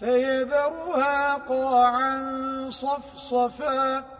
فيذرها قاعا صفصفا.